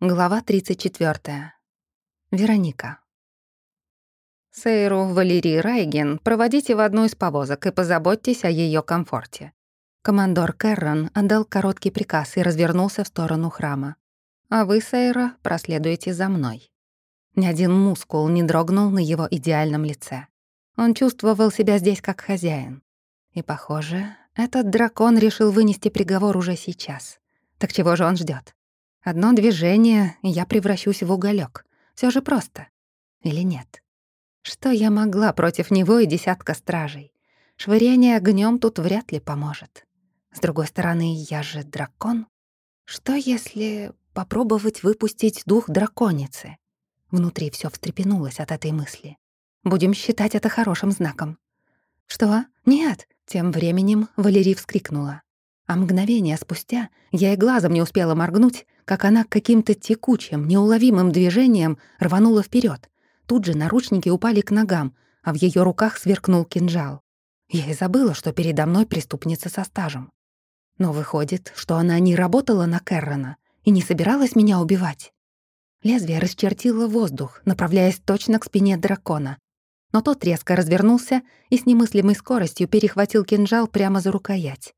Глава 34. Вероника. Сейру Валерий Райген проводите в одну из повозок и позаботьтесь о ее комфорте. Командор Керрон отдал короткий приказ и развернулся в сторону храма. А вы, Сейра, проследуете за мной. Ни один мускул не дрогнул на его идеальном лице. Он чувствовал себя здесь как хозяин. И, похоже, этот дракон решил вынести приговор уже сейчас. Так чего же он ждет? Одно движение, и я превращусь в уголек. Все же просто. Или нет? Что я могла против него и десятка стражей? Швыряние огнем тут вряд ли поможет. С другой стороны, я же дракон. Что если попробовать выпустить дух драконицы? Внутри все встрепенулось от этой мысли. Будем считать это хорошим знаком. «Что? Нет!» Тем временем Валерий вскрикнула. А мгновение спустя я и глазом не успела моргнуть, как она каким-то текучим, неуловимым движением рванула вперед. Тут же наручники упали к ногам, а в ее руках сверкнул кинжал. Я и забыла, что передо мной преступница со стажем. Но выходит, что она не работала на Керрона и не собиралась меня убивать. Лезвие расчертило воздух, направляясь точно к спине дракона. Но тот резко развернулся и с немыслимой скоростью перехватил кинжал прямо за рукоять.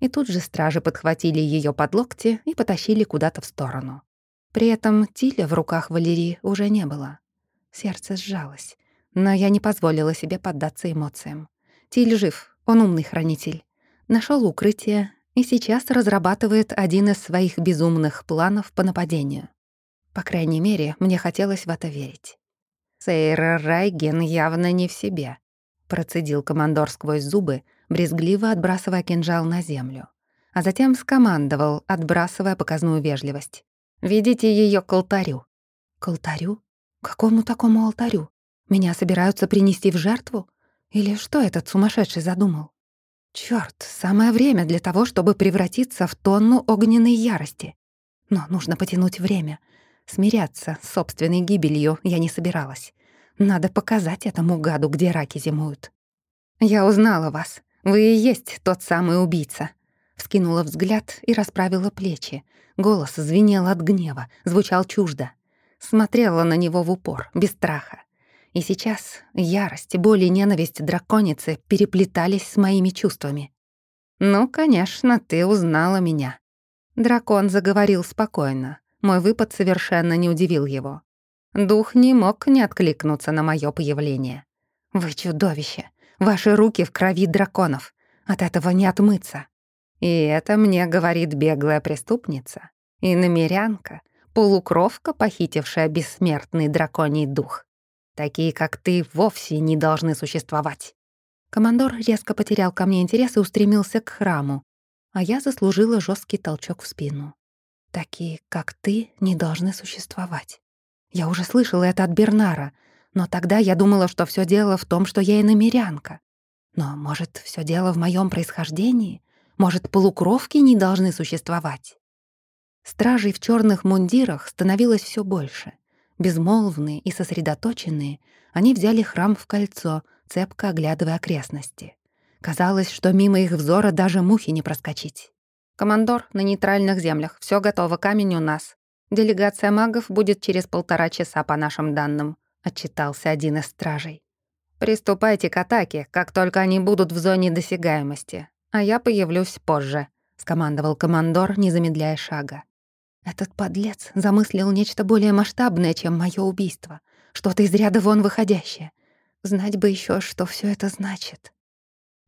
И тут же стражи подхватили ее под локти и потащили куда-то в сторону. При этом Тиля в руках Валерии уже не было. Сердце сжалось, но я не позволила себе поддаться эмоциям. Тиль жив, он умный хранитель. Нашел укрытие и сейчас разрабатывает один из своих безумных планов по нападению. По крайней мере, мне хотелось в это верить. Сейра Райген явно не в себе, процедил командор сквозь зубы, брезгливо отбрасывая кинжал на землю. А затем скомандовал, отбрасывая показную вежливость. «Ведите ее к алтарю». «К алтарю? Какому такому алтарю? Меня собираются принести в жертву? Или что этот сумасшедший задумал?» Чёрт, самое время для того, чтобы превратиться в тонну огненной ярости. Но нужно потянуть время. Смиряться с собственной гибелью я не собиралась. Надо показать этому гаду, где раки зимуют. «Я узнала вас. Вы и есть тот самый убийца». Вскинула взгляд и расправила плечи. Голос звенел от гнева, звучал чуждо. Смотрела на него в упор, без страха. И сейчас ярость, боль и ненависть драконицы переплетались с моими чувствами. «Ну, конечно, ты узнала меня». Дракон заговорил спокойно. Мой выпад совершенно не удивил его. Дух не мог не откликнуться на мое появление. «Вы чудовище! Ваши руки в крови драконов. От этого не отмыться. И это мне говорит беглая преступница, и намерянка, полукровка, похитившая бессмертный драконий дух. Такие, как ты, вовсе не должны существовать. Командор резко потерял ко мне интерес и устремился к храму, а я заслужила жесткий толчок в спину. Такие, как ты, не должны существовать. Я уже слышала это от Бернара — но тогда я думала, что все дело в том, что я иномерянка. Но, может, все дело в моем происхождении? Может, полукровки не должны существовать? Стражей в черных мундирах становилось все больше. Безмолвные и сосредоточенные, они взяли храм в кольцо, цепко оглядывая окрестности. Казалось, что мимо их взора даже мухи не проскочить. «Командор, на нейтральных землях. все готово, камень у нас. Делегация магов будет через полтора часа по нашим данным отчитался один из стражей. «Приступайте к атаке, как только они будут в зоне досягаемости, а я появлюсь позже», — скомандовал командор, не замедляя шага. Этот подлец замыслил нечто более масштабное, чем мое убийство, что-то из ряда вон выходящее. Знать бы еще, что все это значит.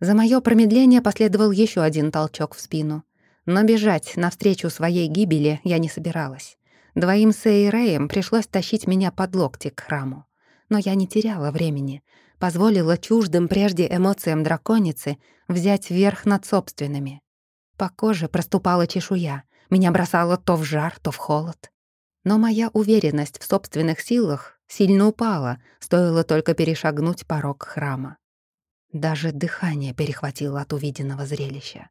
За мое промедление последовал еще один толчок в спину. Но бежать навстречу своей гибели я не собиралась. Двоим Сейреем пришлось тащить меня под локти к храму. Но я не теряла времени. Позволила чуждым прежде эмоциям драконицы взять верх над собственными. По коже проступала чешуя. Меня бросало то в жар, то в холод. Но моя уверенность в собственных силах сильно упала, стоило только перешагнуть порог храма. Даже дыхание перехватило от увиденного зрелища.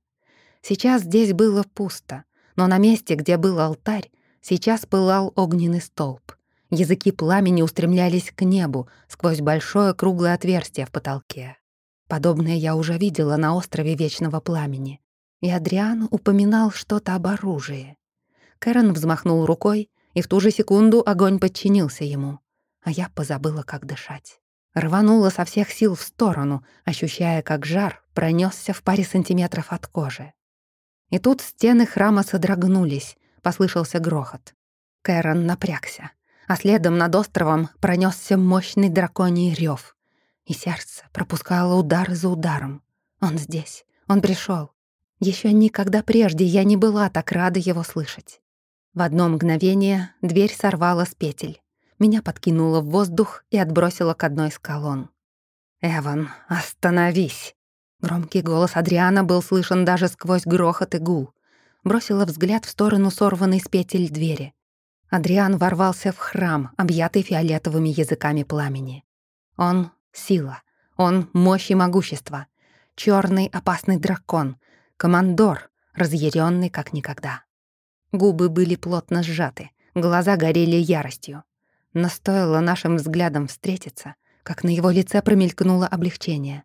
Сейчас здесь было пусто, но на месте, где был алтарь, Сейчас пылал огненный столб. Языки пламени устремлялись к небу сквозь большое круглое отверстие в потолке. Подобное я уже видела на острове Вечного Пламени. И Адриан упоминал что-то об оружии. Кэрон взмахнул рукой, и в ту же секунду огонь подчинился ему, а я позабыла, как дышать. Рванула со всех сил в сторону, ощущая, как жар пронесся в паре сантиметров от кожи. И тут стены храма содрогнулись, послышался грохот. Кэрон напрягся, а следом над островом пронесся мощный драконий рев, и сердце пропускало удар за ударом. Он здесь, он пришел. Еще никогда прежде я не была так рада его слышать. В одно мгновение дверь сорвала с петель. Меня подкинуло в воздух и отбросило к одной из колонн. «Эван, остановись!» Громкий голос Адриана был слышен даже сквозь грохот и гул. Бросила взгляд в сторону сорванной с петель двери. Адриан ворвался в храм, объятый фиолетовыми языками пламени. Он — сила, он — мощь и могущество. черный опасный дракон, командор, разъяренный как никогда. Губы были плотно сжаты, глаза горели яростью. Но стоило нашим взглядам встретиться, как на его лице промелькнуло облегчение.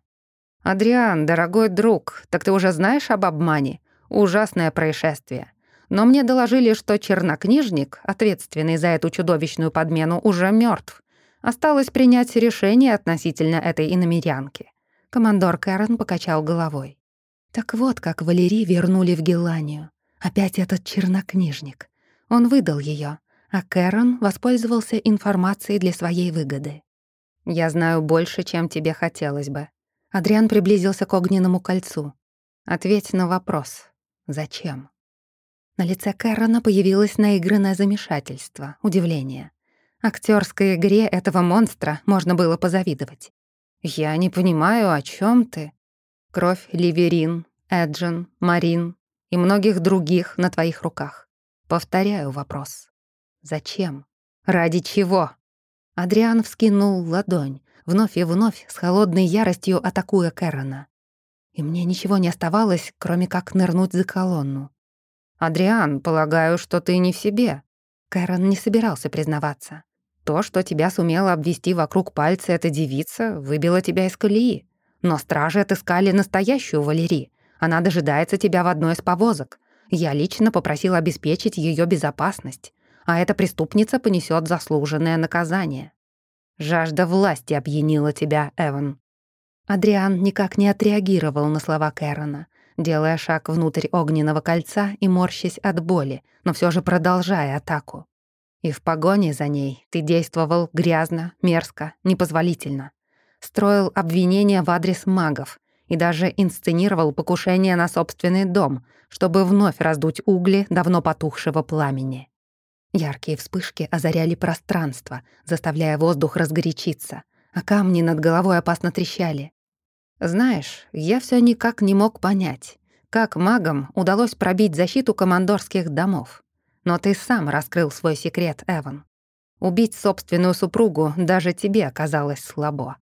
«Адриан, дорогой друг, так ты уже знаешь об обмане? Ужасное происшествие. Но мне доложили, что чернокнижник, ответственный за эту чудовищную подмену, уже мертв. Осталось принять решение относительно этой иномерянки». Командор Кэрон покачал головой. Так вот, как Валерий вернули в Геланию. Опять этот чернокнижник. Он выдал ее, а Кэрон воспользовался информацией для своей выгоды. «Я знаю больше, чем тебе хотелось бы». Адриан приблизился к огненному кольцу. «Ответь на вопрос. Зачем?» На лице Кэрона появилось наигранное замешательство, удивление. Актерской игре этого монстра можно было позавидовать. «Я не понимаю, о чем ты?» Кровь Ливерин, Эджин, Марин и многих других на твоих руках. Повторяю вопрос. Зачем? Ради чего? Адриан вскинул ладонь, вновь и вновь с холодной яростью атакуя Кэрона. И мне ничего не оставалось, кроме как нырнуть за колонну. «Адриан, полагаю, что ты не в себе». Кэрон не собирался признаваться. «То, что тебя сумела обвести вокруг пальца эта девица, выбило тебя из колеи. Но стражи отыскали настоящую Валерий. Она дожидается тебя в одной из повозок. Я лично попросил обеспечить ее безопасность а эта преступница понесет заслуженное наказание. Жажда власти опьянила тебя, Эван». Адриан никак не отреагировал на слова Кэрона, делая шаг внутрь огненного кольца и морщась от боли, но все же продолжая атаку. И в погоне за ней ты действовал грязно, мерзко, непозволительно. Строил обвинения в адрес магов и даже инсценировал покушение на собственный дом, чтобы вновь раздуть угли давно потухшего пламени. Яркие вспышки озаряли пространство, заставляя воздух разгорячиться, а камни над головой опасно трещали. Знаешь, я все никак не мог понять, как магам удалось пробить защиту командорских домов. Но ты сам раскрыл свой секрет, Эван. Убить собственную супругу даже тебе оказалось слабо.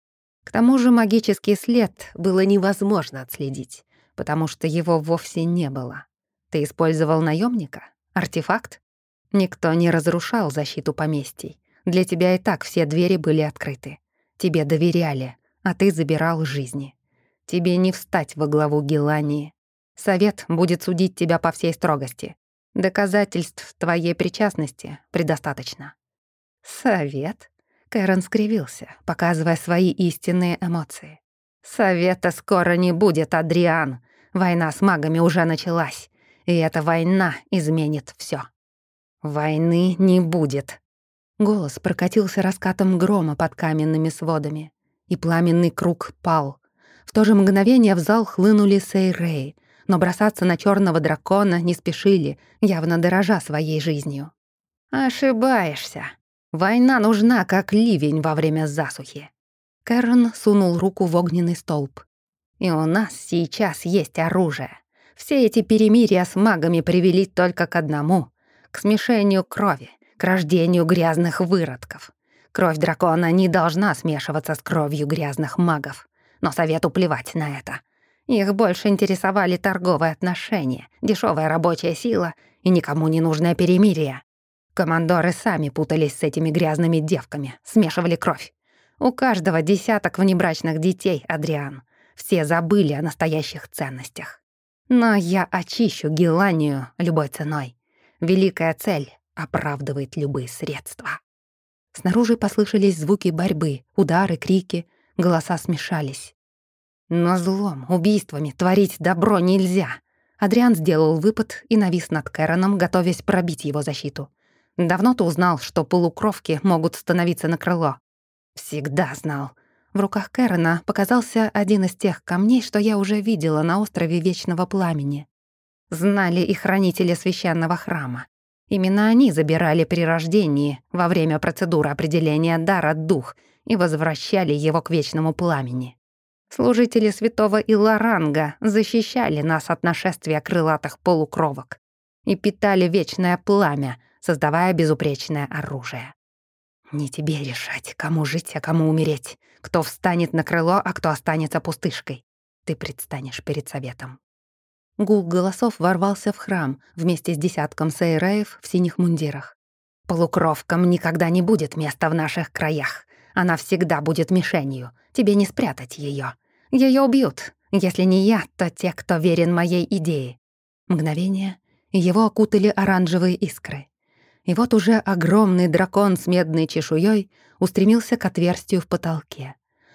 К тому же магический след было невозможно отследить, потому что его вовсе не было. Ты использовал наемника, артефакт? Никто не разрушал защиту поместий. Для тебя и так все двери были открыты. Тебе доверяли, а ты забирал жизни. Тебе не встать во главу Гелании. Совет будет судить тебя по всей строгости. Доказательств твоей причастности предостаточно. Совет? Кэрон скривился, показывая свои истинные эмоции. Совета скоро не будет, Адриан. Война с магами уже началась, и эта война изменит все. «Войны не будет». Голос прокатился раскатом грома под каменными сводами, и пламенный круг пал. В то же мгновение в зал хлынули Сейрей, но бросаться на черного дракона не спешили, явно дорожа своей жизнью. «Ошибаешься. Война нужна, как ливень во время засухи». Кэрон сунул руку в огненный столб. «И у нас сейчас есть оружие. Все эти перемирия с магами привели только к одному к смешению крови, к рождению грязных выродков. Кровь дракона не должна смешиваться с кровью грязных магов. Но совету плевать на это. Их больше интересовали торговые отношения, дешевая рабочая сила и никому не нужное перемирие. Командоры сами путались с этими грязными девками, смешивали кровь. У каждого десяток внебрачных детей, Адриан. Все забыли о настоящих ценностях. Но я очищу Геланию любой ценой. Великая цель — оправдывает любые средства. Снаружи послышались звуки борьбы, удары, крики, голоса смешались. Но злом, убийствами творить добро нельзя. Адриан сделал выпад и навис над Кэроном, готовясь пробить его защиту. Давно ты узнал, что полукровки могут становиться на крыло. Всегда знал. В руках Кэрона показался один из тех камней, что я уже видела на острове Вечного Пламени. Знали и хранители священного храма. Именно они забирали при рождении во время процедуры определения дара дух и возвращали его к Вечному Пламени. Служители святого Иларанга защищали нас от нашествия крылатых полукровок и питали вечное пламя, создавая безупречное оружие. Не тебе решать, кому жить, а кому умереть, кто встанет на крыло, а кто останется пустышкой. Ты предстанешь перед советом. Гул голосов ворвался в храм вместе с десятком сейреев в синих мундирах. «Полукровкам никогда не будет места в наших краях. Она всегда будет мишенью. Тебе не спрятать ее. Ее убьют. Если не я, то те, кто верен моей идее. Мгновение, его окутали оранжевые искры. И вот уже огромный дракон с медной чешуей устремился к отверстию в потолке.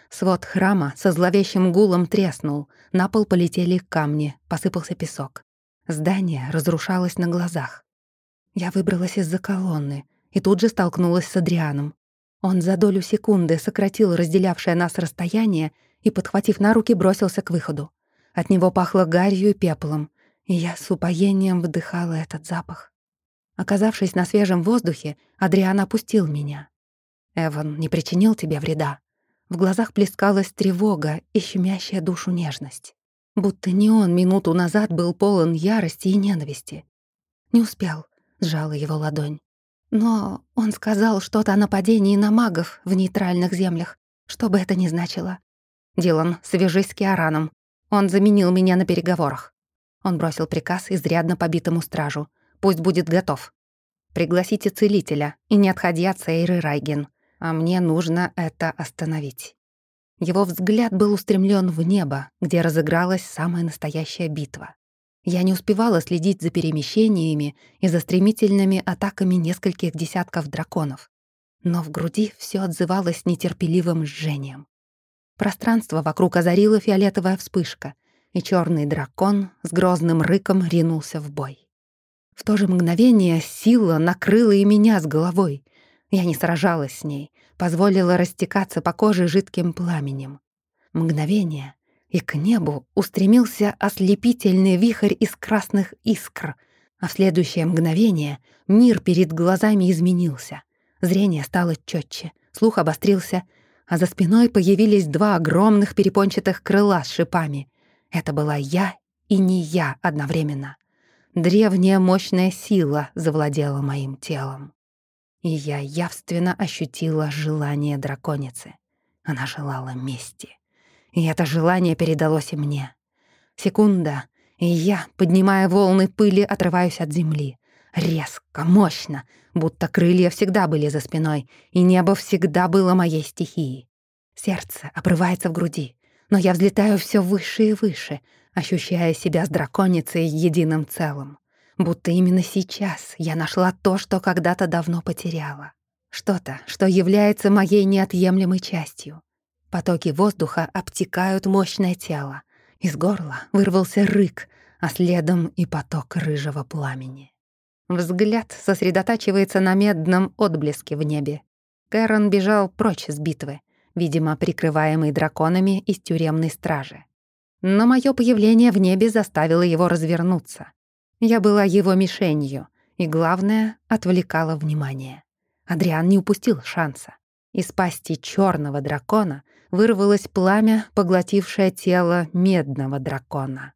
Свод храма со зловещим гулом треснул, на пол полетели камни, посыпался песок. Здание разрушалось на глазах. Я выбралась из-за колонны и тут же столкнулась с Адрианом. Он за долю секунды сократил разделявшее нас расстояние и, подхватив на руки, бросился к выходу. От него пахло гарью и пеплом, и я с упоением вдыхала этот запах. Оказавшись на свежем воздухе, Адриан опустил меня. «Эван не причинил тебе вреда?» В глазах плескалась тревога и щемящая душу нежность. Будто не он минуту назад был полон ярости и ненависти. «Не успел», — сжала его ладонь. Но он сказал что-то о нападении на магов в нейтральных землях, что бы это ни значило. «Дилан, свяжись с Киараном. Он заменил меня на переговорах». Он бросил приказ изрядно побитому стражу. «Пусть будет готов. Пригласите целителя и не отходи от Сейры Райген. А мне нужно это остановить». Его взгляд был устремлен в небо, где разыгралась самая настоящая битва. Я не успевала следить за перемещениями и за стремительными атаками нескольких десятков драконов. Но в груди все отзывалось нетерпеливым жжением. Пространство вокруг озарила фиолетовая вспышка, и черный дракон с грозным рыком ринулся в бой. В то же мгновение сила накрыла и меня с головой. Я не сражалась с ней, позволила растекаться по коже жидким пламенем. Мгновение, и к небу устремился ослепительный вихрь из красных искр, а в следующее мгновение мир перед глазами изменился. Зрение стало четче, слух обострился, а за спиной появились два огромных перепончатых крыла с шипами. Это была я и не я одновременно. Древняя мощная сила завладела моим телом. И я явственно ощутила желание драконицы. Она желала мести. И это желание передалось и мне. Секунда, и я, поднимая волны пыли, отрываюсь от земли. Резко, мощно, будто крылья всегда были за спиной, и небо всегда было моей стихией. Сердце обрывается в груди, но я взлетаю все выше и выше, ощущая себя с драконицей единым целым. Будто именно сейчас я нашла то, что когда-то давно потеряла. Что-то, что является моей неотъемлемой частью. Потоки воздуха обтекают мощное тело. Из горла вырвался рык, а следом и поток рыжего пламени. Взгляд сосредотачивается на медном отблеске в небе. Кэрон бежал прочь с битвы, видимо, прикрываемый драконами из тюремной стражи. Но мое появление в небе заставило его развернуться. Я была его мишенью, и, главное, отвлекала внимание. Адриан не упустил шанса. Из пасти черного дракона вырвалось пламя, поглотившее тело медного дракона.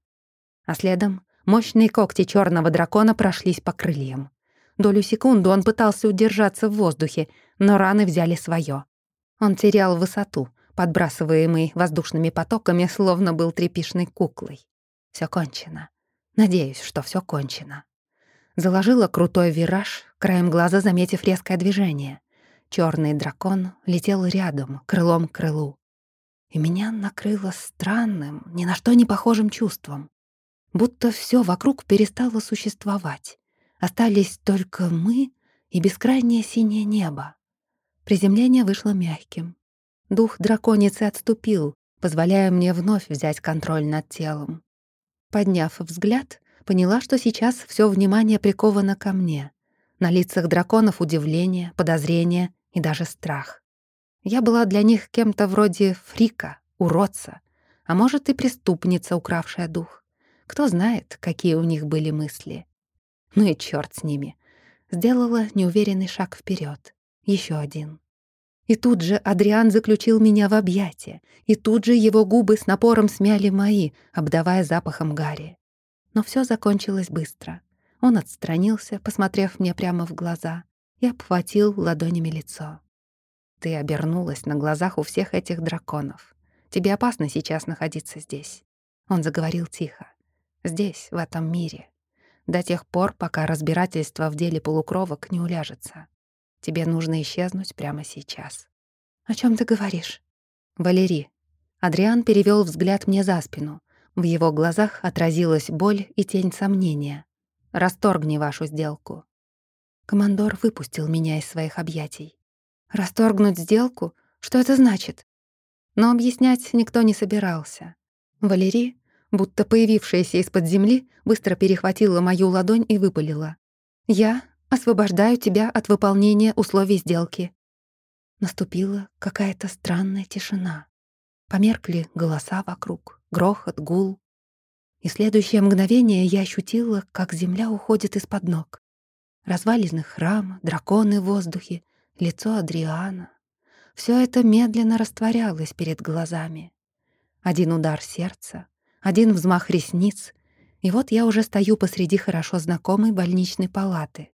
А следом мощные когти черного дракона прошлись по крыльям. Долю секунды он пытался удержаться в воздухе, но раны взяли свое. Он терял высоту, подбрасываемый воздушными потоками, словно был трепишной куклой. Все кончено. Надеюсь, что все кончено. Заложила крутой вираж, краем глаза заметив резкое движение. Черный дракон летел рядом, крылом к крылу и меня накрыло странным, ни на что не похожим чувством. Будто все вокруг перестало существовать. Остались только мы и бескрайнее синее небо. Приземление вышло мягким. Дух драконицы отступил, позволяя мне вновь взять контроль над телом. Подняв взгляд, поняла, что сейчас все внимание приковано ко мне. На лицах драконов удивление, подозрение и даже страх. Я была для них кем-то вроде фрика, уродца, а может и преступница, укравшая дух. Кто знает, какие у них были мысли. Ну и черт с ними. Сделала неуверенный шаг вперед. Еще один. И тут же Адриан заключил меня в объятия, и тут же его губы с напором смяли мои, обдавая запахом гари. Но все закончилось быстро. Он отстранился, посмотрев мне прямо в глаза, и обхватил ладонями лицо. «Ты обернулась на глазах у всех этих драконов. Тебе опасно сейчас находиться здесь». Он заговорил тихо. «Здесь, в этом мире. До тех пор, пока разбирательство в деле полукровок не уляжется. Тебе нужно исчезнуть прямо сейчас». «О чем ты говоришь?» «Валерий». Адриан перевел взгляд мне за спину. В его глазах отразилась боль и тень сомнения. «Расторгни вашу сделку». Командор выпустил меня из своих объятий. «Расторгнуть сделку? Что это значит?» Но объяснять никто не собирался. Валерий, будто появившаяся из-под земли, быстро перехватила мою ладонь и выпалила. «Я Освобождаю тебя от выполнения условий сделки». Наступила какая-то странная тишина. Померкли голоса вокруг, грохот, гул. И следующее мгновение я ощутила, как земля уходит из-под ног. Развалины храма, драконы в воздухе, лицо Адриана. Все это медленно растворялось перед глазами. Один удар сердца, один взмах ресниц, и вот я уже стою посреди хорошо знакомой больничной палаты.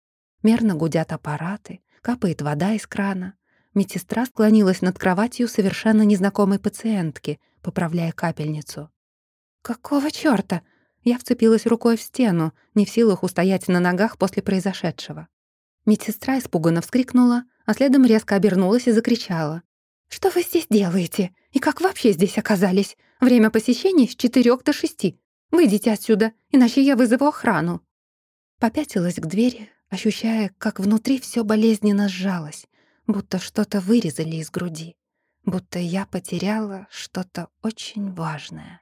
Мерно гудят аппараты, капает вода из крана. Медсестра склонилась над кроватью совершенно незнакомой пациентки, поправляя капельницу. «Какого чёрта?» Я вцепилась рукой в стену, не в силах устоять на ногах после произошедшего. Медсестра испуганно вскрикнула, а следом резко обернулась и закричала. «Что вы здесь делаете? И как вообще здесь оказались? Время посещений с четырёх до шести. Выйдите отсюда, иначе я вызову охрану». Попятилась к двери, ощущая, как внутри все болезненно сжалось, будто что-то вырезали из груди, будто я потеряла что-то очень важное.